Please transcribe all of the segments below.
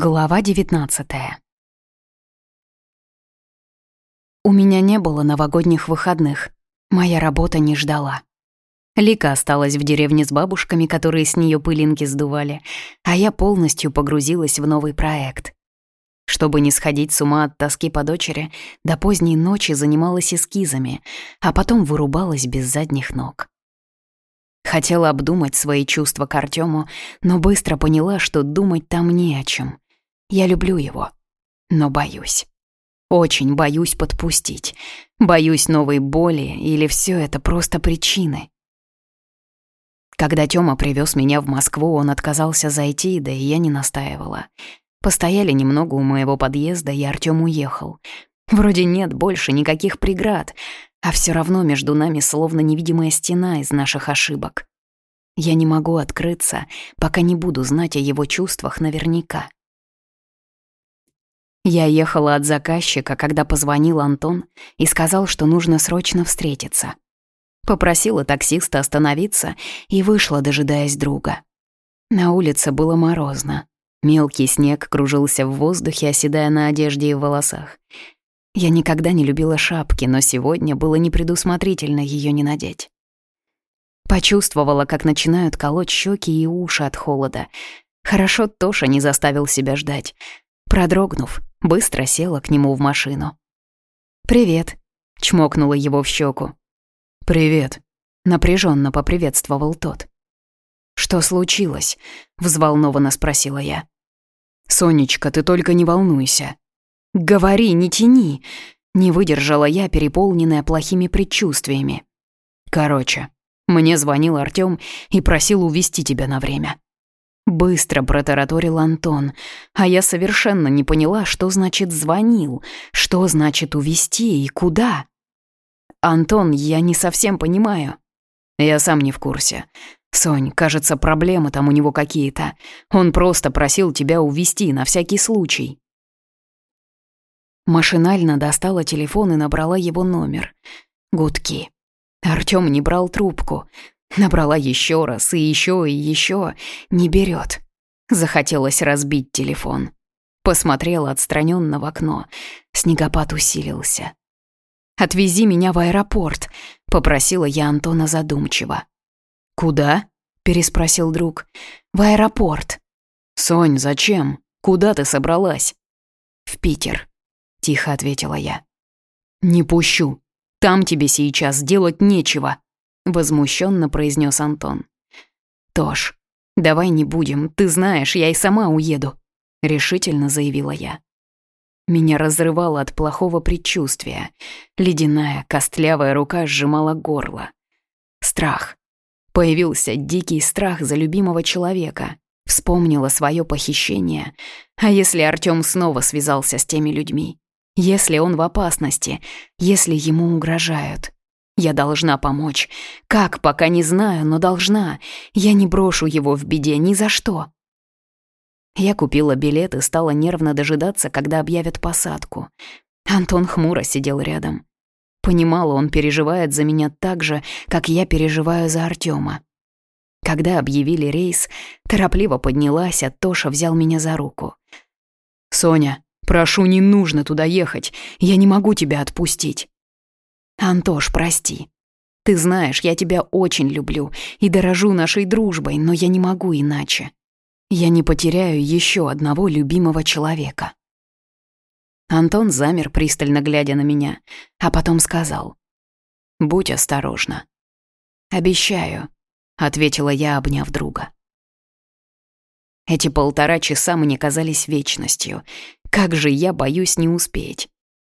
Глава 19 У меня не было новогодних выходных. Моя работа не ждала. Лика осталась в деревне с бабушками, которые с нее пылинки сдували, а я полностью погрузилась в новый проект. Чтобы не сходить с ума от тоски по дочери, до поздней ночи занималась эскизами, а потом вырубалась без задних ног. Хотела обдумать свои чувства к Артему, но быстро поняла, что думать там не о чем. Я люблю его, но боюсь. Очень боюсь подпустить. Боюсь новой боли, или все это просто причины. Когда Тёма привез меня в Москву, он отказался зайти, да и я не настаивала. Постояли немного у моего подъезда, и Артём уехал. Вроде нет больше никаких преград, а все равно между нами словно невидимая стена из наших ошибок. Я не могу открыться, пока не буду знать о его чувствах наверняка. Я ехала от заказчика, когда позвонил Антон и сказал, что нужно срочно встретиться. Попросила таксиста остановиться и вышла, дожидаясь друга. На улице было морозно. Мелкий снег кружился в воздухе, оседая на одежде и в волосах. Я никогда не любила шапки, но сегодня было непредусмотрительно ее не надеть. Почувствовала, как начинают колоть щеки и уши от холода. Хорошо Тоша не заставил себя ждать. Продрогнув, быстро села к нему в машину. «Привет», — чмокнула его в щеку. «Привет», — напряженно поприветствовал тот. «Что случилось?» — взволнованно спросила я. «Сонечка, ты только не волнуйся». «Говори, не тяни!» — не выдержала я, переполненная плохими предчувствиями. «Короче, мне звонил Артём и просил увезти тебя на время». Быстро протараторил Антон, а я совершенно не поняла, что значит «звонил», что значит «увезти» и куда. «Антон, я не совсем понимаю». «Я сам не в курсе. Сонь, кажется, проблемы там у него какие-то. Он просто просил тебя увести на всякий случай». Машинально достала телефон и набрала его номер. Гудки. Артём не брал трубку. Набрала еще раз и еще и еще. Не берет. Захотелось разбить телефон. Посмотрела отстраненно в окно. Снегопад усилился. «Отвези меня в аэропорт», — попросила я Антона задумчиво. «Куда?» — переспросил друг. «В аэропорт». «Сонь, зачем? Куда ты собралась?» «В Питер», — тихо ответила я. «Не пущу. Там тебе сейчас делать нечего», — возмущенно произнес Антон. «Тош, давай не будем, ты знаешь, я и сама уеду», — решительно заявила я. Меня разрывало от плохого предчувствия. Ледяная, костлявая рука сжимала горло. Страх. Появился дикий страх за любимого человека. Вспомнила свое похищение. А если Артём снова связался с теми людьми? Если он в опасности? Если ему угрожают? Я должна помочь. Как, пока не знаю, но должна. Я не брошу его в беде ни за что. Я купила билет и стала нервно дожидаться, когда объявят посадку. Антон хмуро сидел рядом. Понимала, он переживает за меня так же, как я переживаю за Артема. Когда объявили рейс, торопливо поднялась, а Тоша взял меня за руку. «Соня, прошу, не нужно туда ехать. Я не могу тебя отпустить». «Антош, прости. Ты знаешь, я тебя очень люблю и дорожу нашей дружбой, но я не могу иначе. Я не потеряю еще одного любимого человека». Антон замер, пристально глядя на меня, а потом сказал. «Будь осторожна». «Обещаю», — ответила я, обняв друга. Эти полтора часа мне казались вечностью. Как же я боюсь не успеть.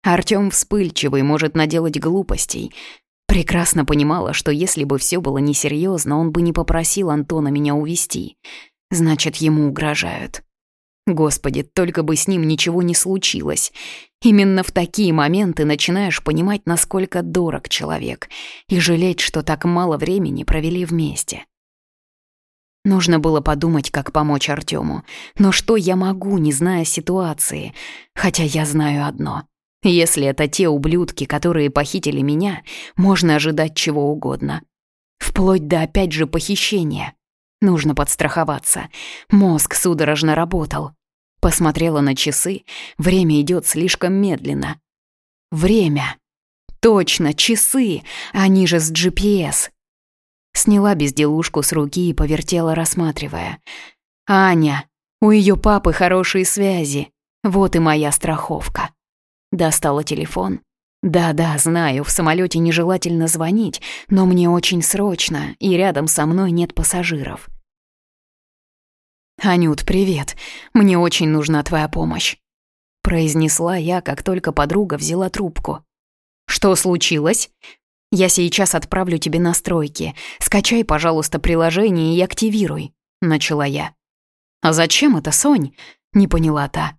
Артём вспыльчивый, может наделать глупостей. Прекрасно понимала, что если бы все было несерьезно, он бы не попросил Антона меня увести. Значит, ему угрожают. Господи, только бы с ним ничего не случилось. Именно в такие моменты начинаешь понимать, насколько дорог человек, и жалеть, что так мало времени провели вместе. Нужно было подумать, как помочь Артему. Но что я могу, не зная ситуации? Хотя я знаю одно. Если это те ублюдки, которые похитили меня, можно ожидать чего угодно. Вплоть до опять же похищения. Нужно подстраховаться. Мозг судорожно работал. Посмотрела на часы, время идет слишком медленно. Время. Точно, часы, они же с GPS. Сняла безделушку с руки и повертела, рассматривая. Аня, у ее папы хорошие связи. Вот и моя страховка. Достала телефон. Да-да, знаю, в самолете нежелательно звонить, но мне очень срочно, и рядом со мной нет пассажиров. «Анют, привет. Мне очень нужна твоя помощь», — произнесла я, как только подруга взяла трубку. «Что случилось?» «Я сейчас отправлю тебе настройки. Скачай, пожалуйста, приложение и активируй», — начала я. «А зачем это, Сонь?» — не поняла та.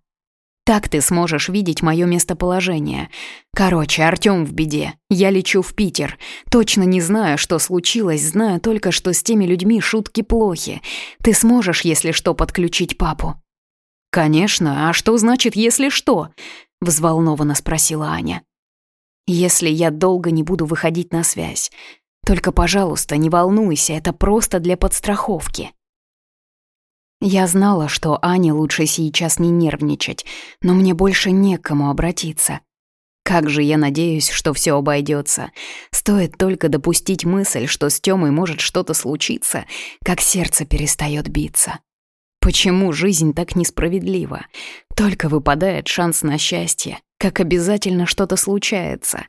«Так ты сможешь видеть мое местоположение. Короче, Артём в беде. Я лечу в Питер. Точно не знаю, что случилось, знаю только, что с теми людьми шутки плохи. Ты сможешь, если что, подключить папу?» «Конечно. А что значит «если что»?» — взволнованно спросила Аня. «Если я долго не буду выходить на связь. Только, пожалуйста, не волнуйся, это просто для подстраховки». Я знала, что Ане лучше сейчас не нервничать, но мне больше некому обратиться. Как же я надеюсь, что все обойдется. Стоит только допустить мысль, что с Тёмой может что-то случиться, как сердце перестает биться. Почему жизнь так несправедлива? Только выпадает шанс на счастье, как обязательно что-то случается.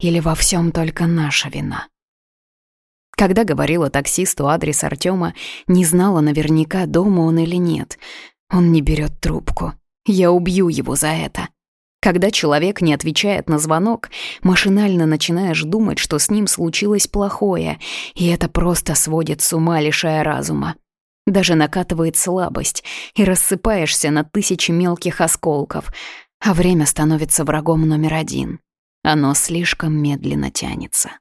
Или во всем только наша вина? Когда говорила таксисту адрес Артема, не знала наверняка, дома он или нет. Он не берет трубку. Я убью его за это. Когда человек не отвечает на звонок, машинально начинаешь думать, что с ним случилось плохое, и это просто сводит с ума, лишая разума. Даже накатывает слабость, и рассыпаешься на тысячи мелких осколков, а время становится врагом номер один. Оно слишком медленно тянется.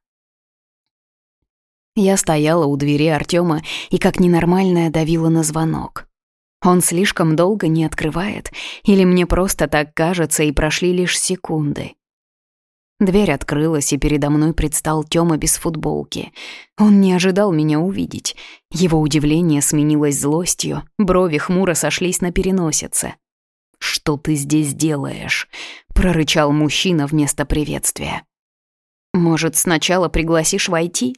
Я стояла у двери Артема и как ненормальная давила на звонок. Он слишком долго не открывает, или мне просто так кажется, и прошли лишь секунды. Дверь открылась, и передо мной предстал Тёма без футболки. Он не ожидал меня увидеть. Его удивление сменилось злостью, брови хмуро сошлись на переносице. «Что ты здесь делаешь?» — прорычал мужчина вместо приветствия. «Может, сначала пригласишь войти?»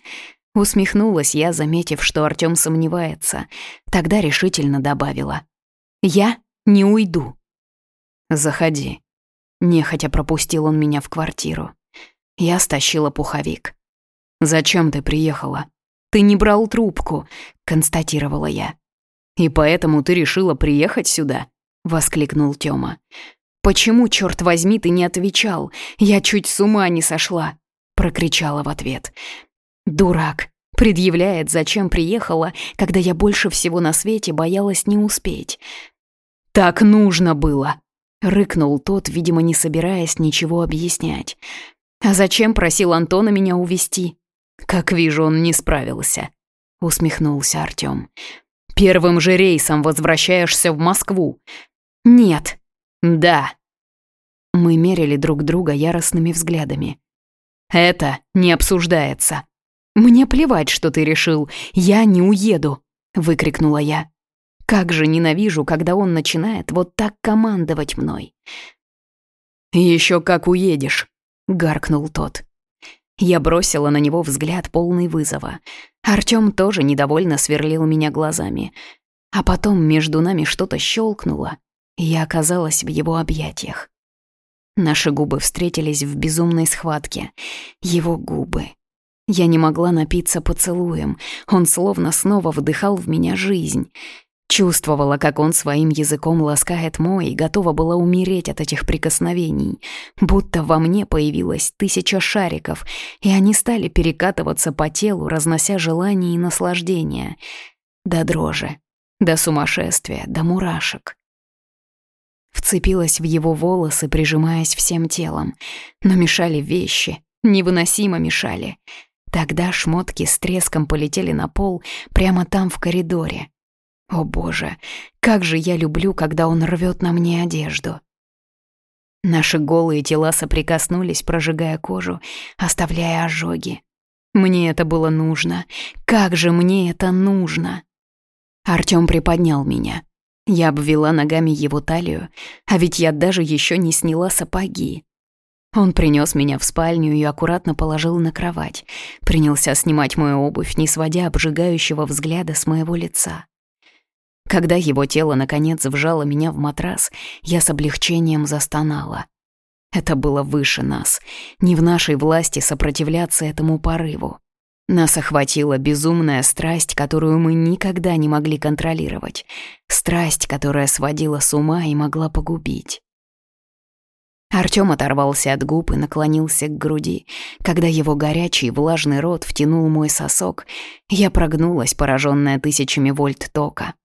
Усмехнулась я, заметив, что Артём сомневается. Тогда решительно добавила. «Я не уйду». «Заходи». Нехотя пропустил он меня в квартиру. Я стащила пуховик. «Зачем ты приехала?» «Ты не брал трубку», — констатировала я. «И поэтому ты решила приехать сюда?» — воскликнул Тёма. «Почему, чёрт возьми, ты не отвечал? Я чуть с ума не сошла!» — прокричала в ответ. Дурак. Предъявляет, зачем приехала, когда я больше всего на свете боялась не успеть. «Так нужно было!» — рыкнул тот, видимо, не собираясь ничего объяснять. «А зачем просил Антона меня увести? «Как вижу, он не справился», — усмехнулся Артём. «Первым же рейсом возвращаешься в Москву?» «Нет». «Да». Мы мерили друг друга яростными взглядами. «Это не обсуждается», «Мне плевать, что ты решил, я не уеду!» — выкрикнула я. «Как же ненавижу, когда он начинает вот так командовать мной!» «Еще как уедешь!» — гаркнул тот. Я бросила на него взгляд полный вызова. Артём тоже недовольно сверлил меня глазами. А потом между нами что-то щелкнуло, и я оказалась в его объятиях. Наши губы встретились в безумной схватке. Его губы, я не могла напиться поцелуем. Он словно снова вдыхал в меня жизнь. Чувствовала, как он своим языком ласкает мой, и готова была умереть от этих прикосновений. Будто во мне появилась тысяча шариков, и они стали перекатываться по телу, разнося желание и наслаждение. До дрожи, до сумасшествия, до мурашек. Вцепилась в его волосы, прижимаясь всем телом. Но мешали вещи, невыносимо мешали — Тогда шмотки с треском полетели на пол прямо там в коридоре. О боже, как же я люблю, когда он рвет на мне одежду. Наши голые тела соприкоснулись, прожигая кожу, оставляя ожоги. Мне это было нужно. Как же мне это нужно? Артём приподнял меня. Я обвела ногами его талию, а ведь я даже еще не сняла сапоги. Он принес меня в спальню и аккуратно положил на кровать. Принялся снимать мою обувь, не сводя обжигающего взгляда с моего лица. Когда его тело наконец вжало меня в матрас, я с облегчением застонала. Это было выше нас. Не в нашей власти сопротивляться этому порыву. Нас охватила безумная страсть, которую мы никогда не могли контролировать. Страсть, которая сводила с ума и могла погубить. Артём оторвался от губ и наклонился к груди. Когда его горячий влажный рот втянул мой сосок, я прогнулась, поражённая тысячами вольт тока.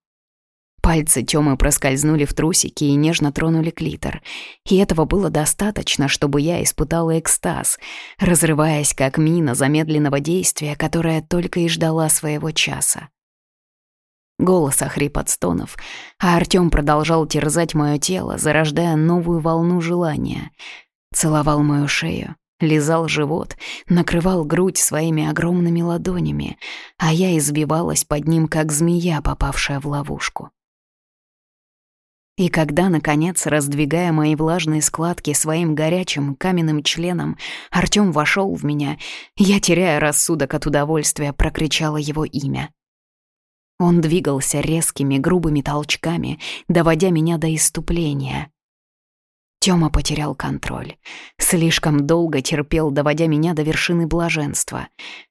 Пальцы Тёмы проскользнули в трусики и нежно тронули клитор. И этого было достаточно, чтобы я испытала экстаз, разрываясь как мина замедленного действия, которая только и ждала своего часа. Голос охрип от стонов, а Артём продолжал терзать моё тело, зарождая новую волну желания. Целовал мою шею, лизал живот, накрывал грудь своими огромными ладонями, а я избивалась под ним, как змея, попавшая в ловушку. И когда, наконец, раздвигая мои влажные складки своим горячим каменным членом, Артём вошёл в меня, я, теряя рассудок от удовольствия, прокричала его имя. Он двигался резкими, грубыми толчками, доводя меня до иступления. Тёма потерял контроль. Слишком долго терпел, доводя меня до вершины блаженства.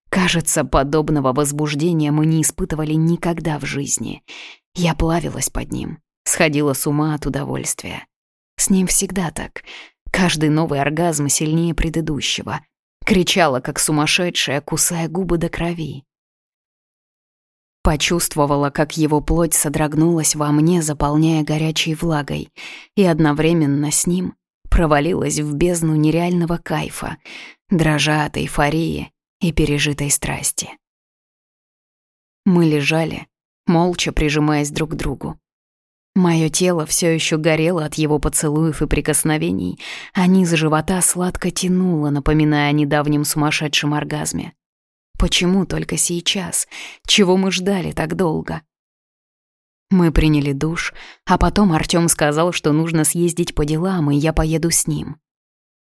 Кажется, подобного возбуждения мы не испытывали никогда в жизни. Я плавилась под ним, Сходила с ума от удовольствия. С ним всегда так. Каждый новый оргазм сильнее предыдущего. Кричала, как сумасшедшая, кусая губы до крови. Почувствовала, как его плоть содрогнулась во мне, заполняя горячей влагой, и одновременно с ним провалилась в бездну нереального кайфа, дрожа от эйфории и пережитой страсти. Мы лежали, молча прижимаясь друг к другу. Мое тело все еще горело от его поцелуев и прикосновений, а низ живота сладко тянуло, напоминая о недавнем сумасшедшем оргазме. Почему только сейчас? Чего мы ждали так долго? Мы приняли душ, а потом Артём сказал, что нужно съездить по делам, и я поеду с ним.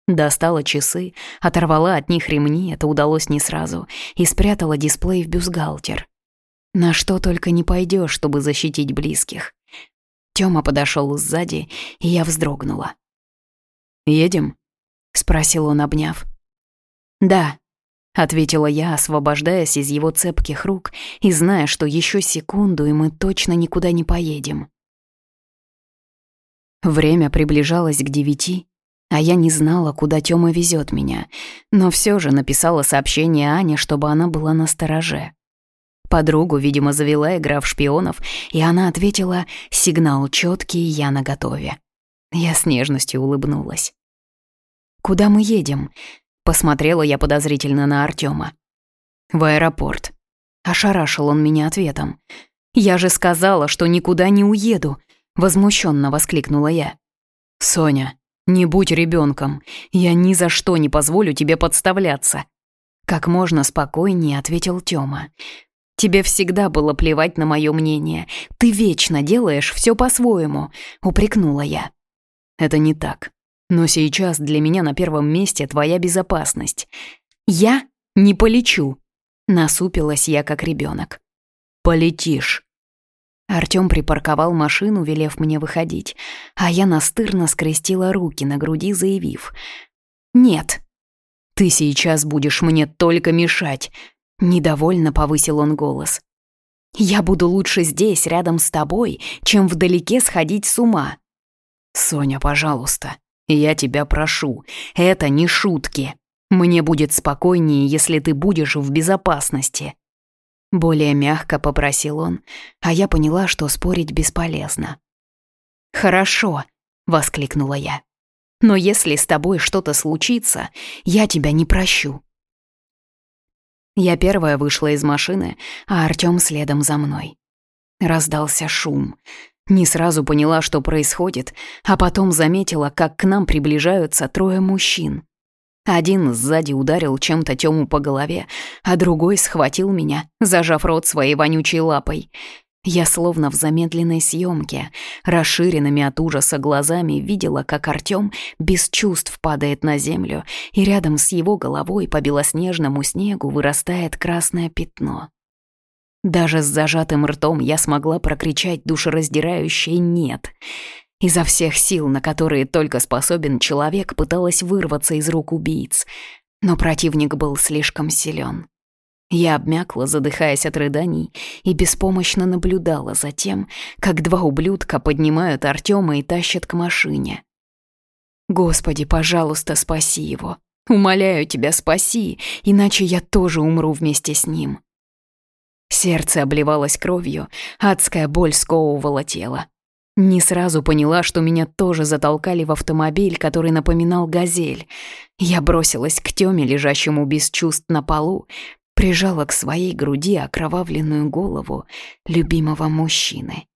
Достала часы, оторвала от них ремни, это удалось не сразу, и спрятала дисплей в бюстгальтер. На что только не пойдешь, чтобы защитить близких. Тёма подошёл сзади, и я вздрогнула. «Едем?» — спросил он, обняв. «Да», — ответила я, освобождаясь из его цепких рук и зная, что ещё секунду, и мы точно никуда не поедем. Время приближалось к девяти, а я не знала, куда Тёма везёт меня, но всё же написала сообщение Ане, чтобы она была на стороже. Подругу, видимо, завела игра в шпионов, и она ответила «Сигнал чёткий, я наготове». Я с нежностью улыбнулась. «Куда мы едем?» — посмотрела я подозрительно на Артёма. «В аэропорт». Ошарашил он меня ответом. «Я же сказала, что никуда не уеду!» — возмущенно воскликнула я. «Соня, не будь ребенком. Я ни за что не позволю тебе подставляться!» Как можно спокойнее ответил Тёма. Тебе всегда было плевать на мое мнение. Ты вечно делаешь все по-своему», — упрекнула я. «Это не так. Но сейчас для меня на первом месте твоя безопасность. Я не полечу», — насупилась я как ребенок. «Полетишь». Артём припарковал машину, велев мне выходить, а я настырно скрестила руки на груди, заявив. «Нет». «Ты сейчас будешь мне только мешать», Недовольно повысил он голос. «Я буду лучше здесь, рядом с тобой, чем вдалеке сходить с ума». «Соня, пожалуйста, я тебя прошу, это не шутки. Мне будет спокойнее, если ты будешь в безопасности». Более мягко попросил он, а я поняла, что спорить бесполезно. «Хорошо», — воскликнула я. «Но если с тобой что-то случится, я тебя не прощу». Я первая вышла из машины, а Артём следом за мной. Раздался шум. Не сразу поняла, что происходит, а потом заметила, как к нам приближаются трое мужчин. Один сзади ударил чем-то Тёму по голове, а другой схватил меня, зажав рот своей вонючей лапой. Я словно в замедленной съемке, расширенными от ужаса глазами видела, как Артём без чувств падает на землю, и рядом с его головой по белоснежному снегу вырастает красное пятно. Даже с зажатым ртом я смогла прокричать душераздирающее «нет». Изо всех сил, на которые только способен человек, пыталась вырваться из рук убийц, но противник был слишком силен. Я обмякла, задыхаясь от рыданий, и беспомощно наблюдала за тем, как два ублюдка поднимают Артема и тащат к машине. «Господи, пожалуйста, спаси его! Умоляю тебя, спаси, иначе я тоже умру вместе с ним!» Сердце обливалось кровью, адская боль сковывала тело. Не сразу поняла, что меня тоже затолкали в автомобиль, который напоминал «Газель». Я бросилась к Тёме, лежащему без чувств на полу, прижала к своей груди окровавленную голову любимого мужчины.